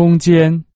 空间。